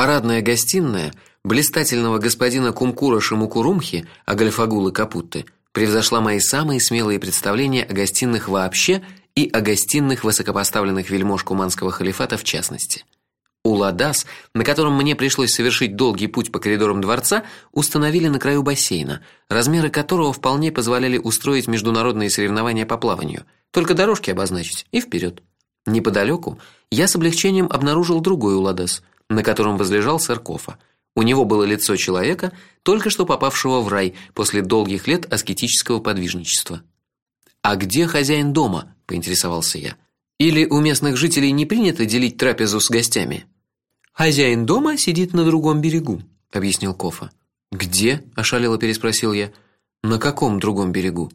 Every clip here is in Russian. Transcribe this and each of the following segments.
Парадная гостиная блистательного господина Кумкура Шимукурумхи Агальфагулы Капутты превзошла мои самые смелые представления о гостиных вообще и о гостиных высокопоставленных вельмож куманского халифата в частности. Уладас, на котором мне пришлось совершить долгий путь по коридорам дворца, установили на краю бассейна, размеры которого вполне позволяли устроить международные соревнования по плаванию. Только дорожки обозначить и вперед. Неподалеку я с облегчением обнаружил другой Уладас, на котором возлежал сэр Кофа. У него было лицо человека, только что попавшего в рай после долгих лет аскетического подвижничества. А где хозяин дома? поинтересовался я. Или у местных жителей не принято делить трапезу с гостями? Хозяин дома сидит на другом берегу, объяснил Кофа. Где? ошалело переспросил я. На каком другом берегу?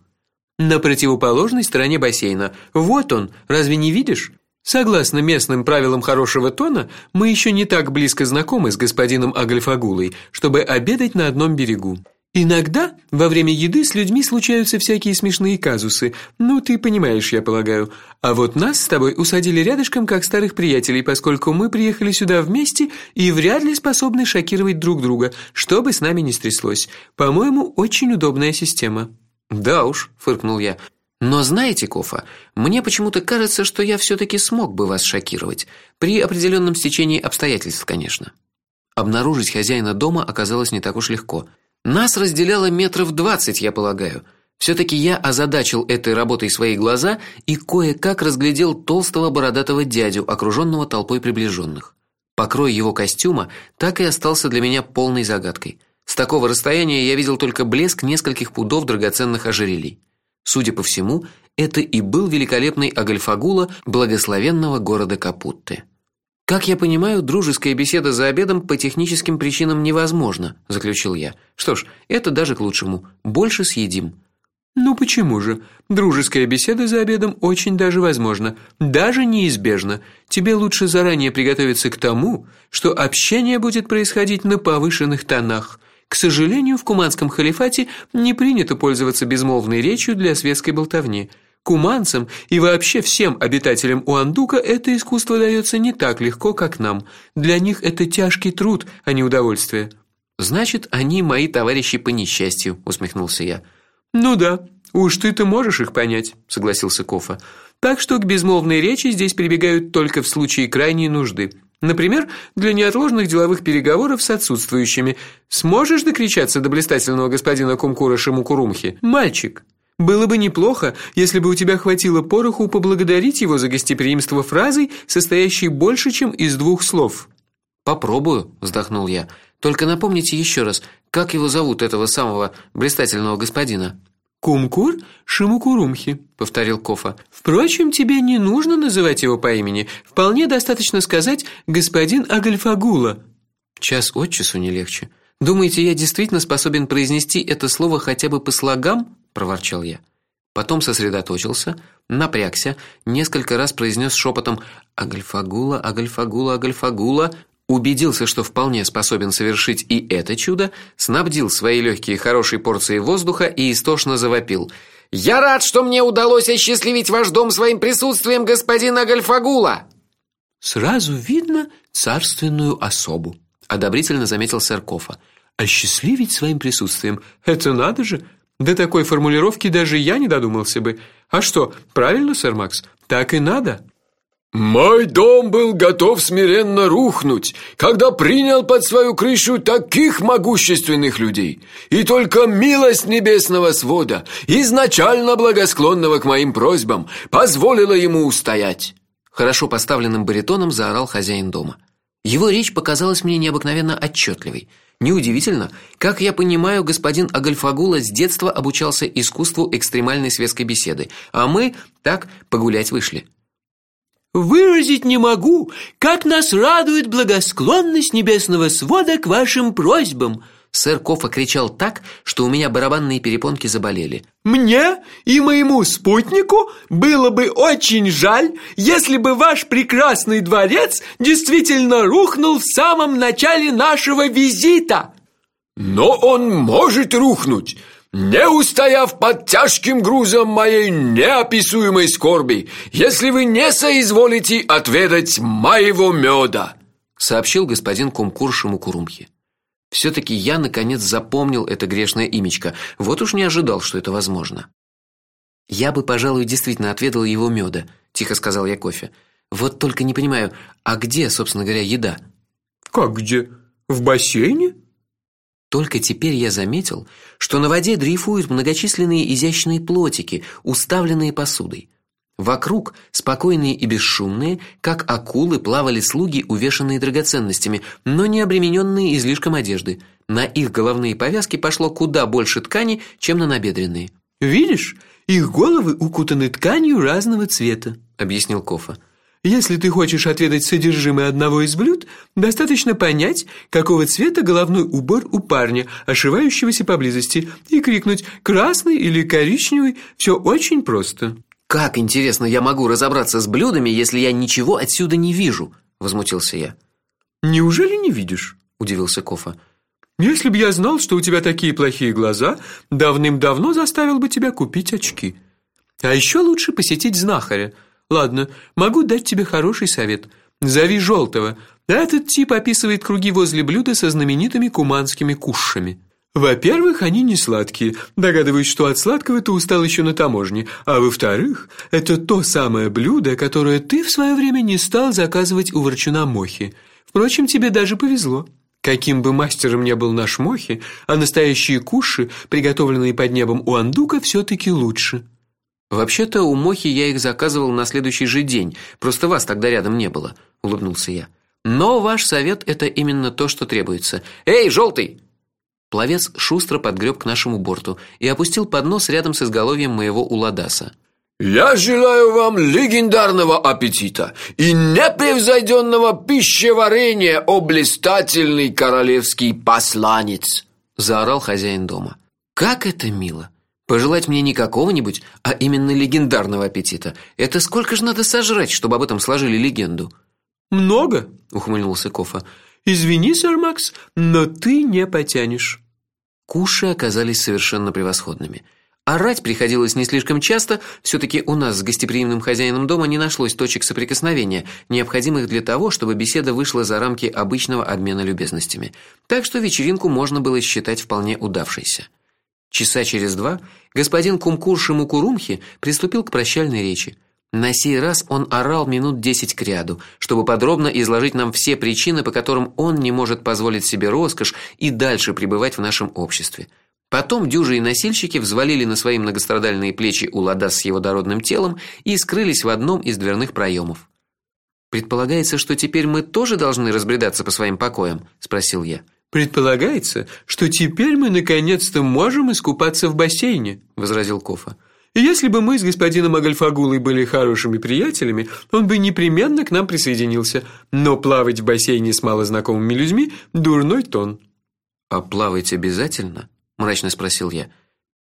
На противоположной стороне бассейна. Вот он, разве не видишь? Согласно местным правилам хорошего тона, мы еще не так близко знакомы с господином Агальфагулой, чтобы обедать на одном берегу. Иногда во время еды с людьми случаются всякие смешные казусы. Ну, ты понимаешь, я полагаю. А вот нас с тобой усадили рядышком как старых приятелей, поскольку мы приехали сюда вместе и вряд ли способны шокировать друг друга, что бы с нами ни стряслось. По-моему, очень удобная система. Да уж, фыркнул я. Но знаете, Кофа, мне почему-то кажется, что я все таки смог бы вас шокировать при определенном стечении обстоятельств, конечно. Обнаружить хозяина дома оказалось не так уж легко. Нас разделяло метров двадцать, я полагаю. все таки я озадачил этой работой свои глаза и кое-как разглядел толстого бородатого дядю, окруженного толпой приближенных. Покрой его костюма так и остался для меня полной загадкой. С такого расстояния я видел только блеск нескольких пудов драгоценных ожерелий. Судя по всему, это и был великолепный Агальфагула благословенного города Капутты. Как я понимаю, дружеская беседа за обедом по техническим причинам невозможна, заключил я. Что ж, это даже к лучшему. Больше съедим. Ну почему же? Дружеская беседа за обедом очень даже возможна, даже неизбежна. Тебе лучше заранее приготовиться к тому, что общение будет происходить на повышенных тонах. К сожалению, в куманском халифате не принято пользоваться безмолвной речью для светской болтовни. Куманцам и вообще всем обитателям Уандука это искусство дается не так легко, как нам. Для них это тяжкий труд, а не удовольствие. Значит, они мои товарищи по несчастью, усмехнулся я. Ну да, уж ты-то можешь их понять, согласился Кофа. Так что к безмолвной речи здесь прибегают только в случае крайней нужды. Например, для неотложных деловых переговоров с отсутствующими. Сможешь докричаться до блистательного господина Кумкура Шимукурумхи? Мальчик, было бы неплохо, если бы у тебя хватило пороху поблагодарить его за гостеприимство фразой, состоящей больше, чем из двух слов. Попробую, вздохнул я. Только напомните еще раз, как его зовут этого самого блистательного господина? Кумкур Шимукурумхи, повторил Кофа. Впрочем, тебе не нужно называть его по имени. Вполне достаточно сказать господин Агальфагула. Час от часу не легче. Думаете, я действительно способен произнести это слово хотя бы по слогам? проворчал я. Потом сосредоточился, напрягся, несколько раз произнес шепотом Агальфагула, Агальфагула, Агальфагула, убедился, что вполне способен совершить и это чудо, снабдил свои легкие хорошей порцией воздуха и истошно завопил: "Я рад, что мне удалось осчастливить ваш дом своим присутствием, господин Агальфагула!" Сразу видно царственную особу, одобрительно заметил Саркофа. Осчастливить своим присутствием это надо же. До такой формулировки даже я не додумался бы. А что, правильно, сэр Макс? Так и надо. Мой дом был готов смиренно рухнуть, когда принял под свою крышу таких могущественных людей. И только милость небесного свода, изначально благосклонного к моим просьбам, позволила ему устоять. Хорошо поставленным баритоном заорал хозяин дома. Его речь показалась мне необыкновенно отчетливой. Неудивительно, как я понимаю, господин Агальфагула с детства обучался искусству экстремальной светской беседы, а мы так погулять вышли. Выразить не могу, как нас радует благосклонность небесного свода к вашим просьбам. Сэр Кофа кричал так, что у меня барабанные перепонки заболели. Мне и моему спутнику было бы очень жаль, если бы ваш прекрасный дворец действительно рухнул в самом начале нашего визита. Но он может рухнуть не устояв под тяжким грузом моей неописуемой скорби, если вы не соизволите отведать моего меда. сообщил господин Кумкурши Мукурумхи. все таки я наконец запомнил это грешное имечко. Вот уж не ожидал, что это возможно. Я бы, пожалуй, действительно отведал его меда, тихо сказал я кофе. Вот только не понимаю, а где, собственно говоря, еда? Как где? В бассейне? Только теперь я заметил, что на воде дрейфуют многочисленные изящные плотики, уставленные посудой. Вокруг, спокойные и бесшумные, как акулы, плавали слуги, увешанные драгоценностями, но не обремененные излишком одежды. На их головные повязки пошло куда больше ткани, чем на набедренные. Видишь, их головы укутаны тканью разного цвета, объяснил Кофа. Если ты хочешь отведать содержимое одного из блюд, достаточно понять, какого цвета головной убор у парня, ошивающегося поблизости, и крикнуть: "Красный или коричневый?" Все очень просто. Как интересно, я могу разобраться с блюдами, если я ничего отсюда не вижу, возмутился я. Неужели не видишь? удивился Кофа. Если бы я знал, что у тебя такие плохие глаза, давным-давно заставил бы тебя купить очки. А еще лучше посетить знахаря. Ладно, могу дать тебе хороший совет. Зови желтого. Этот тип описывает круги возле блюда со знаменитыми куманскими кушами. Во-первых, они не сладкие. Догадываюсь, что от сладкого ты устал еще на таможне. А во-вторых, это то самое блюдо, которое ты в свое время не стал заказывать у ворчуна Мохи. Впрочем, тебе даже повезло. Каким бы мастером ни был наш Мохи, а настоящие куши, приготовленные под небом у Андука, все таки лучше. Вообще-то у Мохи я их заказывал на следующий же день, просто вас тогда рядом не было, улыбнулся я. Но ваш совет это именно то, что требуется. Эй, желтый! Пловец шустро подгреб к нашему борту и опустил поднос рядом с изголовьем моего уладаса. Я желаю вам легендарного аппетита и непревзойденного пищеварения, о королевский посланец, заорал хозяин дома. Как это мило. Пожелать мне не какого-нибудь, а именно легендарного аппетита. Это сколько же надо сожрать, чтобы об этом сложили легенду? Много, ухмыльнулся Кофа. Извини, сэр Макс, но ты не потянешь. Куши оказались совершенно превосходными. Орать приходилось не слишком часто, все таки у нас с гостеприимным хозяином дома не нашлось точек соприкосновения, необходимых для того, чтобы беседа вышла за рамки обычного обмена любезностями. Так что вечеринку можно было считать вполне удавшейся. Часа через два господин Кумкурши Мукурумхи приступил к прощальной речи. На сей раз он орал минут десять кряду, чтобы подробно изложить нам все причины, по которым он не может позволить себе роскошь и дальше пребывать в нашем обществе. Потом дюжи и носильщики взвалили на свои многострадальные плечи улада с его дородным телом и скрылись в одном из дверных проемов. Предполагается, что теперь мы тоже должны разбредаться по своим покоям, спросил я. Предполагается, что теперь мы наконец-то можем искупаться в бассейне, возразил Кофа. И если бы мы с господином Агальфагулой были хорошими приятелями, он бы непременно к нам присоединился. Но плавать в бассейне с малознакомыми людьми дурной тон. А плавать обязательно? мрачно спросил я.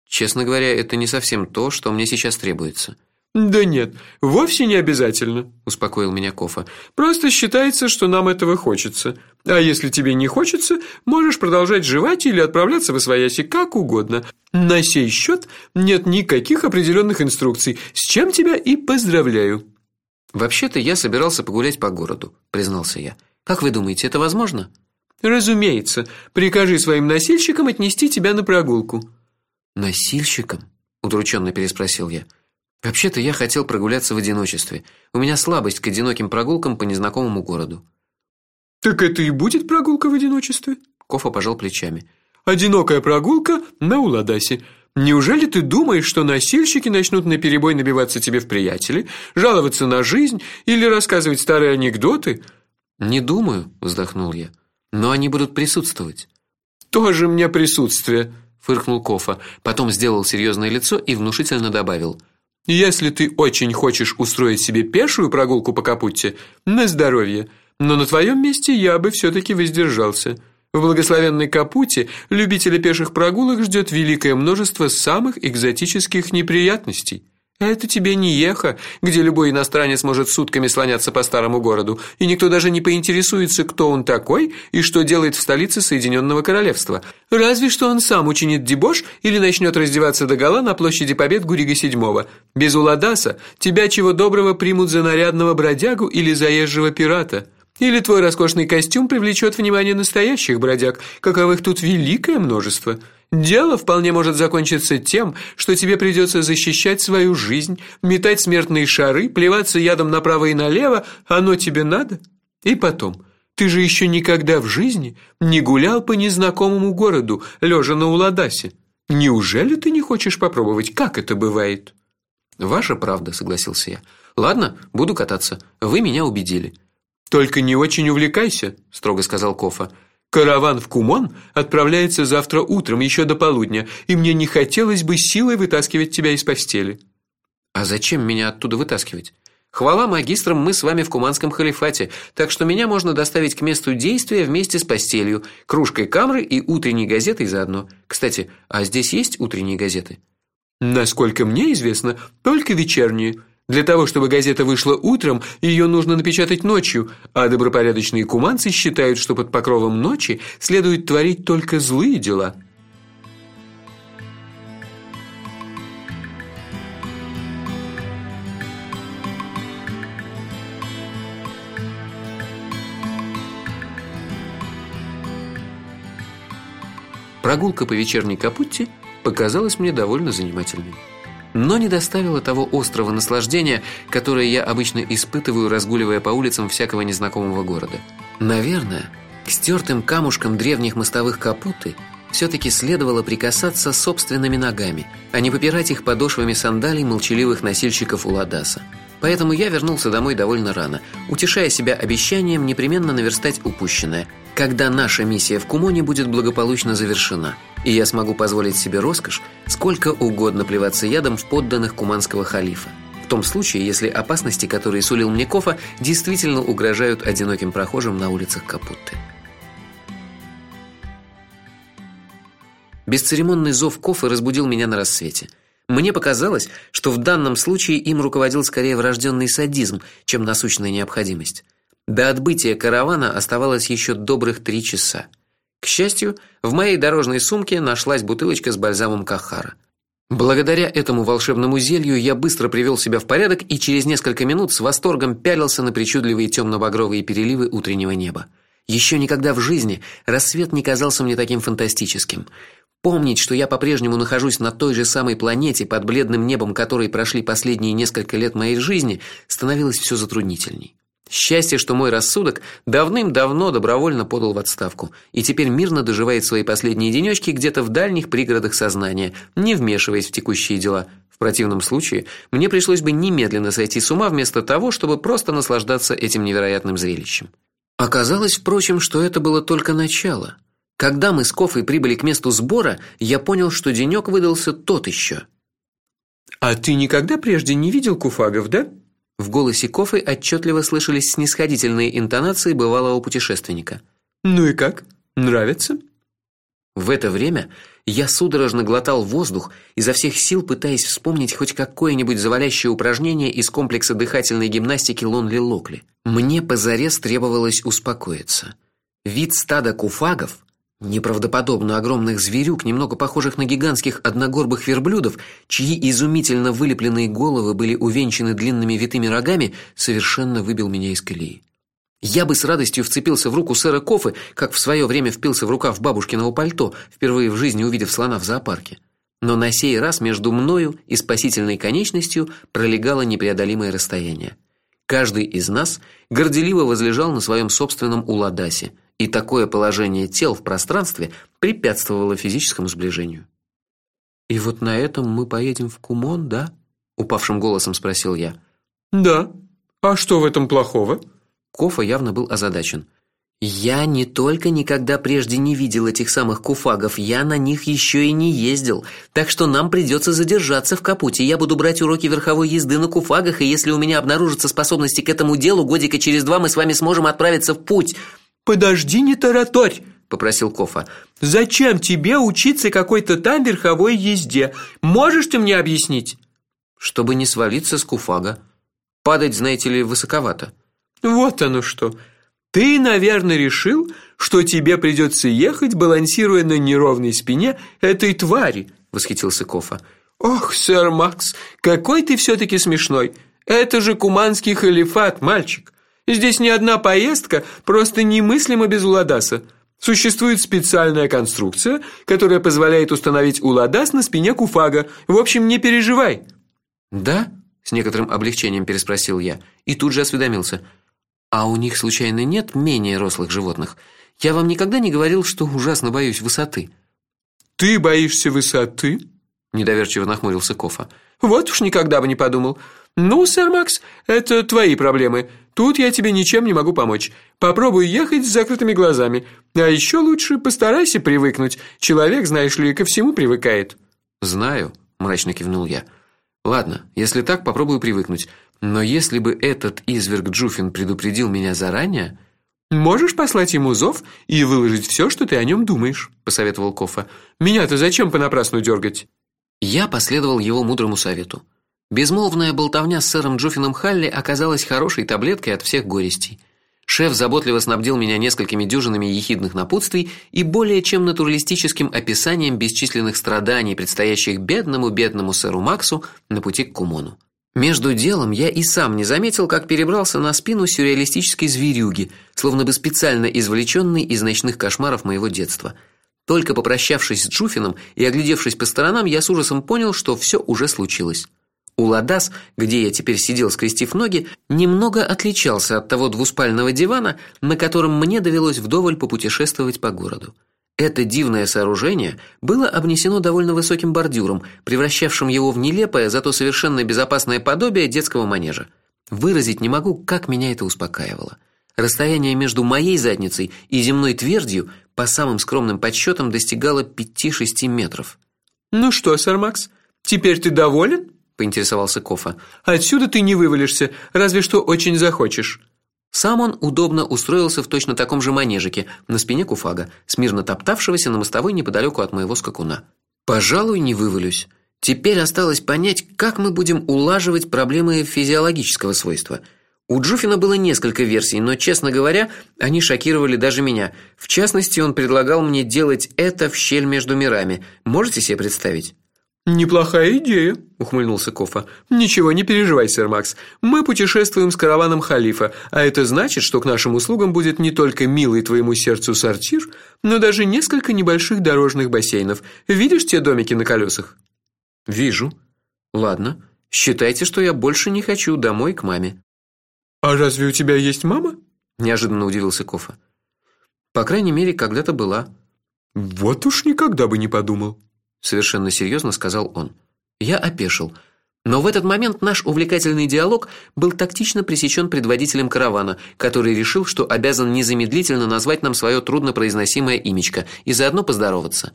Честно говоря, это не совсем то, что мне сейчас требуется. Да нет, вовсе не обязательно, успокоил меня Кофа. Просто считается, что нам этого хочется. А если тебе не хочется, можешь продолжать жевать или отправляться в свояси как угодно. На сей счет нет никаких определенных инструкций, с чем тебя и поздравляю. Вообще-то я собирался погулять по городу, признался я. Как вы думаете, это возможно? Разумеется. Прикажи своим носильщикам отнести тебя на прогулку. Носильщикам? удрученно переспросил я. Вообще-то я хотел прогуляться в одиночестве. У меня слабость к одиноким прогулкам по незнакомому городу. Так это и будет прогулка в одиночестве? Кофа пожал плечами. Одинокая прогулка на Уладасе. Неужели ты думаешь, что носильщики начнут наперебой набиваться тебе в приятели, жаловаться на жизнь или рассказывать старые анекдоты? Не думаю, вздохнул я. Но они будут присутствовать. Тоже мне присутствие, фыркнул Кофа, потом сделал серьезное лицо и внушительно добавил: Если ты очень хочешь устроить себе пешую прогулку по Капутте, на здоровье. Но на твоем месте я бы все таки воздержался. В благословенной Капуте любителя пеших прогулок ждет великое множество самых экзотических неприятностей. Это тебе не Еха, где любой иностранец может сутками слоняться по старому городу, и никто даже не поинтересуется, кто он такой и что делает в столице Соединенного Королевства. Разве что он сам учинит дебош или начнет раздеваться догола на площади Побед Гурига VII. Без Уладаса тебя чего доброго примут за нарядного бродягу или заезжего пирата. Или твой роскошный костюм привлечет внимание настоящих бродяг, каковых тут великое множество. Дело вполне может закончиться тем, что тебе придется защищать свою жизнь, метать смертные шары, плеваться ядом направо и налево, оно тебе надо? И потом, ты же еще никогда в жизни не гулял по незнакомому городу, лежа на Уладасе. Неужели ты не хочешь попробовать, как это бывает? Ваша правда, согласился я. Ладно, буду кататься. Вы меня убедили. Только не очень увлекайся, строго сказал Кофа. Караван в Кумон отправляется завтра утром еще до полудня, и мне не хотелось бы силой вытаскивать тебя из постели. А зачем меня оттуда вытаскивать? Хвала магистрам, мы с вами в Куманском халифате, так что меня можно доставить к месту действия вместе с постелью, кружкой камры и утренней газетой заодно. Кстати, а здесь есть утренние газеты? Насколько мне известно, только вечерние. Для того, чтобы газета вышла утром, ее нужно напечатать ночью, а добропорядочные куманцы считают, что под покровом ночи следует творить только злые дела. Прогулка по вечерней Капутте показалась мне довольно занимательной но не доставило того острого наслаждения, которое я обычно испытываю, разгуливая по улицам всякого незнакомого города. Наверное, к стертым камушкам древних мостовых Капуты все таки следовало прикасаться собственными ногами, а не попирать их подошвами сандалий молчаливых носильщиков Уладаса. Поэтому я вернулся домой довольно рано, утешая себя обещанием непременно наверстать упущенное, когда наша миссия в Кумоне будет благополучно завершена и я смогу позволить себе роскошь сколько угодно плеваться ядом в подданных куманского халифа. В том случае, если опасности, которые сулил мне Кофа, действительно угрожают одиноким прохожим на улицах Капутты. Бесцеремонный зов Кофы разбудил меня на рассвете. Мне показалось, что в данном случае им руководил скорее врожденный садизм, чем насущная необходимость. До отбытия каравана оставалось еще добрых три часа. К счастью, в моей дорожной сумке нашлась бутылочка с бальзамом Кахара. Благодаря этому волшебному зелью я быстро привел себя в порядок и через несколько минут с восторгом пялился на причудливые темно багровые переливы утреннего неба. Еще никогда в жизни рассвет не казался мне таким фантастическим. Помнить, что я по-прежнему нахожусь на той же самой планете под бледным небом, которой прошли последние несколько лет моей жизни, становилось все затруднительней. Счастье, что мой рассудок давным-давно добровольно подал в отставку и теперь мирно доживает свои последние денечки где-то в дальних пригородах сознания, не вмешиваясь в текущие дела. В противном случае мне пришлось бы немедленно сойти с ума вместо того, чтобы просто наслаждаться этим невероятным зрелищем. Оказалось, впрочем, что это было только начало. Когда мы с Кофой прибыли к месту сбора, я понял, что денек выдался тот еще. А ты никогда прежде не видел куфагов, да? В голосе Кофы отчетливо слышались снисходительные интонации бывалого путешественника. Ну и как? Нравится? В это время я судорожно глотал воздух, изо всех сил пытаясь вспомнить хоть какое-нибудь завалящее упражнение из комплекса дыхательной гимнастики Лонли Локли. Мне позарез требовалось успокоиться. Вид стада куфагов Неправдоподобно огромных зверюк, немного похожих на гигантских одногорбых верблюдов, чьи изумительно вылепленные головы были увенчаны длинными витыми рогами, совершенно выбил меня из колеи. Я бы с радостью вцепился в руку сэра Кофы, как в свое время впился в рукав бабушкиного пальто, впервые в жизни увидев слона в зоопарке. Но на сей раз между мною и спасительной конечностью пролегало непреодолимое расстояние. Каждый из нас горделиво возлежал на своем собственном уладасе, и такое положение тел в пространстве препятствовало физическому сближению. И вот на этом мы поедем в Кумон, да? упавшим голосом спросил я. Да. А что в этом плохого? Кофа явно был озадачен. Я не только никогда прежде не видел этих самых куфагов, я на них еще и не ездил. Так что нам придется задержаться в Капуте. Я буду брать уроки верховой езды на куфагах, и если у меня обнаружатся способности к этому делу, годика через два мы с вами сможем отправиться в путь. Подожди, не тараторь, попросил Кофа. Зачем тебе учиться какой-то там верховой езде? Можешь ты мне объяснить? Чтобы не свалиться с куфага. Падать, знаете ли, высоковато. Вот оно что. Ты, наверное, решил, что тебе придется ехать, балансируя на неровной спине этой твари, восхитился Кофа. Ох, сэр Макс, какой ты все таки смешной. Это же куманский халифат, мальчик. Здесь ни одна поездка просто немыслима без Уладаса. Существует специальная конструкция, которая позволяет установить Уладас на спине куфага. В общем, не переживай. Да? С некоторым облегчением переспросил я и тут же осведомился: а у них случайно нет менее рослых животных? Я вам никогда не говорил, что ужасно боюсь высоты. Ты боишься высоты? недоверчиво нахмурился Кофа. Вот уж никогда бы не подумал. Ну, сэр Макс, это твои проблемы. Тут я тебе ничем не могу помочь. Попробуй ехать с закрытыми глазами. А еще лучше постарайся привыкнуть. Человек, знаешь ли, ко всему привыкает. Знаю, мрачно кивнул я. Ладно, если так, попробую привыкнуть. Но если бы этот изверг Джуфин предупредил меня заранее, можешь послать ему зов и выложить все, что ты о нем думаешь, посоветовал Кофа. Меня-то зачем понапрасну дергать? Я последовал его мудрому совету. Безмолвная болтовня с сэром Джуфином Халли оказалась хорошей таблеткой от всех горестей. Шеф заботливо снабдил меня несколькими дюжинами ехидных напутствий и более чем натуралистическим описанием бесчисленных страданий, предстоящих бедному бедному сэру Максу на пути к Кумону. Между делом я и сам не заметил, как перебрался на спину сюрреалистической зверюги, словно бы специально извлеченной из ночных кошмаров моего детства. Только попрощавшись с Джуфином и оглядевшись по сторонам, я с ужасом понял, что все уже случилось. Уладас, где я теперь сидел, скрестив ноги, немного отличался от того двуспального дивана, на котором мне довелось вдоволь попутешествовать по городу. Это дивное сооружение было обнесено довольно высоким бордюром, превращавшим его в нелепое, зато совершенно безопасное подобие детского манежа. Выразить не могу, как меня это успокаивало. Расстояние между моей задницей и земной твердью по самым скромным подсчетам достигало 5-6 метров. Ну что, сэр Макс, теперь ты доволен? Поинтересовался Кофа. Отсюда ты не вывалишься, разве что очень захочешь. Сам он удобно устроился в точно таком же манежике на спине куфага, смирно топтавшегося на мостовой неподалеку от моего скакуна. Пожалуй, не вывалюсь. Теперь осталось понять, как мы будем улаживать проблемы физиологического свойства. У Джуфина было несколько версий, но, честно говоря, они шокировали даже меня. В частности, он предлагал мне делать это в щель между мирами. Можете себе представить? Неплохая идея, ухмыльнулся Кофа. Ничего, не переживай, сэр Макс. Мы путешествуем с караваном халифа, а это значит, что к нашим услугам будет не только милый твоему сердцу сортир, но даже несколько небольших дорожных бассейнов. Видишь те домики на колесах? Вижу. Ладно, считайте, что я больше не хочу домой к маме. А разве у тебя есть мама? неожиданно удивился Кофа. По крайней мере, когда-то была. Вот уж никогда бы не подумал совершенно серьезно сказал он. Я опешил. Но в этот момент наш увлекательный диалог был тактично пресечен предводителем каравана, который решил, что обязан незамедлительно назвать нам свое труднопроизносимое имечко и заодно поздороваться.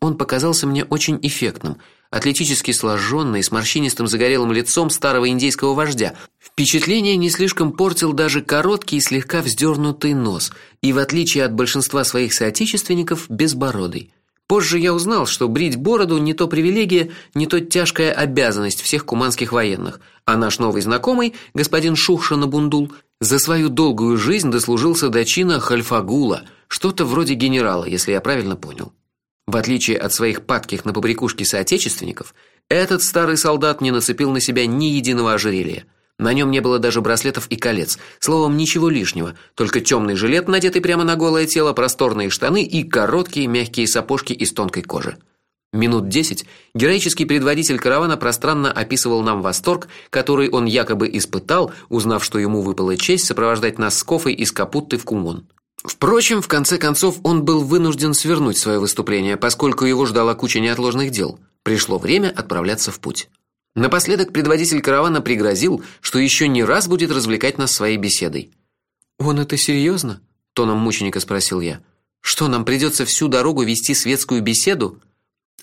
Он показался мне очень эффектным, атлетически сложенный, с морщинистым загорелым лицом старого индейского вождя. Впечатление не слишком портил даже короткий и слегка вздернутый нос, и в отличие от большинства своих соотечественников, безбородый. Позже я узнал, что брить бороду не то привилегия, не то тяжкая обязанность всех куманских военных, а наш новый знакомый, господин Шухшанабундул, за свою долгую жизнь дослужился до чина хальфагула, что-то вроде генерала, если я правильно понял. В отличие от своих падких на побрякушки соотечественников, этот старый солдат не нацепил на себя ни единого ожерелья. На нем не было даже браслетов и колец. Словом, ничего лишнего, только темный жилет, надетый прямо на голое тело, просторные штаны и короткие мягкие сапожки из тонкой кожи. Минут десять героический предводитель каравана пространно описывал нам восторг, который он якобы испытал, узнав, что ему выпала честь сопровождать нас с Кофой из Капутты в Кумон. Впрочем, в конце концов он был вынужден свернуть свое выступление, поскольку его ждала куча неотложных дел. Пришло время отправляться в путь. Напоследок предводитель каравана пригрозил, что еще не раз будет развлекать нас своей беседой. Он это серьезно? тоном мученика спросил я. Что нам придется всю дорогу вести светскую беседу?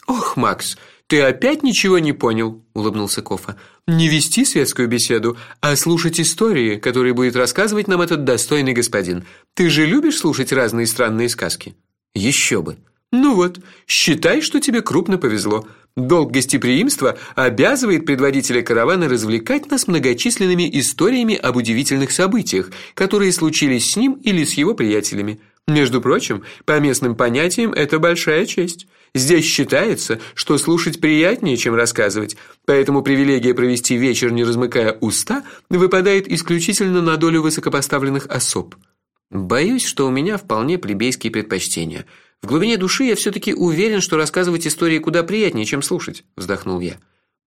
Ох, Макс, ты опять ничего не понял, улыбнулся Кофа. Не вести светскую беседу, а слушать истории, которые будет рассказывать нам этот достойный господин. Ты же любишь слушать разные странные сказки? Еще бы. Ну вот, считай, что тебе крупно повезло. Долг гостеприимства обязывает предводителя каравана развлекать нас многочисленными историями об удивительных событиях, которые случились с ним или с его приятелями. Между прочим, по местным понятиям это большая честь. Здесь считается, что слушать приятнее, чем рассказывать, поэтому привилегия провести вечер, не размыкая уста, выпадает исключительно на долю высокопоставленных особ. Боюсь, что у меня вполне плебейские предпочтения. В глубине души я все таки уверен, что рассказывать истории куда приятнее, чем слушать, вздохнул я.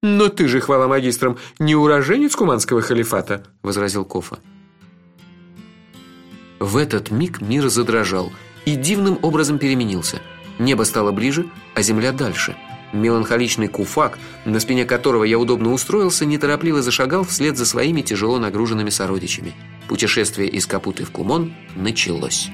Но ты же, хвала магистрам, не уроженец Куманского халифата, возразил Кофа. В этот миг мир задрожал и дивным образом переменился. Небо стало ближе, а земля дальше. Меланхоличный куфак, на спине которого я удобно устроился, неторопливо зашагал вслед за своими тяжело нагруженными сородичами. Путешествие из Капуты в Кумон началось.